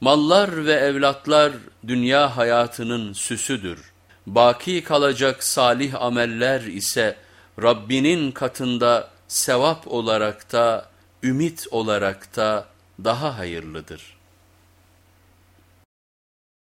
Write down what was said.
Mallar ve evlatlar dünya hayatının süsüdür. Baki kalacak salih ameller ise Rabbinin katında sevap olarak da ümit olarak da daha hayırlıdır.